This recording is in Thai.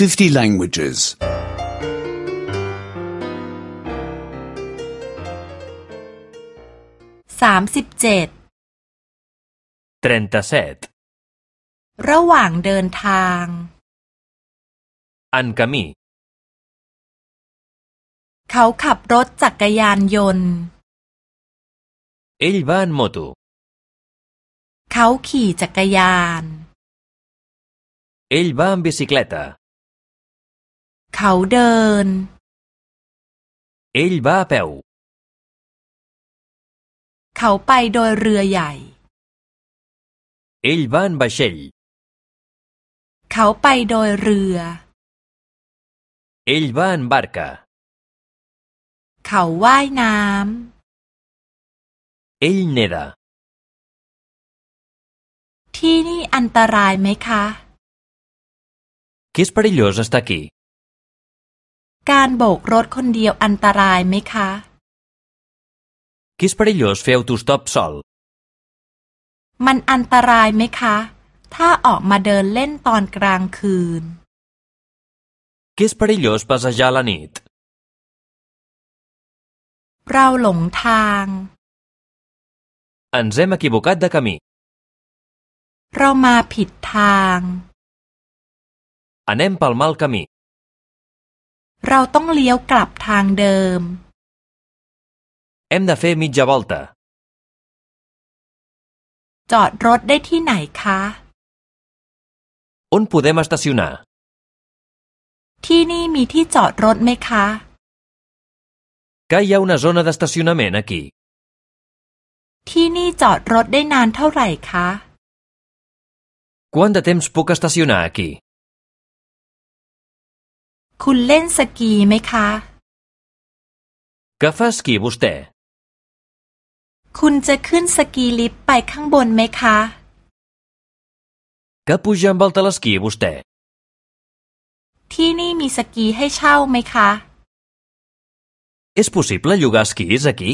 50 languages. สามสิบเจ็ด 37. ระหว่างเดินทาง En camí. เขาขับรถจักรยานยนต์ Ell va en moto. เขาขี่จักรยาน Ell va en bicicleta. เขาเดิน Ell va a peu. เขาไปโดยเรือใหญ่ Ell va en vaixell. เขาไปโดยเรือ Ell va en barca. เขาว่ายน้ Ell neda. ำที่นี่อันตรายไหมคะ Que és perillós estar aquí. การโบกรถคนเดียวอันตรายไหมคะ Que és perillós fer autostop sol. มันอันตรายไหมคะ ถ้าออกมาเดินเล่นตอนกลางคืน Que és perillós passejar a la nit. เราหลงทาง Ens hem equivocat de camí. เรามาผิดทาง Anem pel mal camí. เราต้องเลี้ยวกลับทางเดิม Hem de fer mitja volta. จอดรถได้ที่ไหนคะ On podem estacionar? ที่นี่มีที่จอดรถไหมคะ Que hi ha una zona d'estacionament aquí. ที่นี่จอดรถได้นานเท่าไหร่คะ Quant de temps puc estacionar aquí? คุณเล่นสกีไหมคะ Que fa esquí vostè? คุณจะขึ้นสกีลิฟต์ไปข้างบนไหมคะ Que puja amb el telesquí vostè? ที่นี่มีสกีให้เช่าไหมคะ És possible llogar esquís aquí?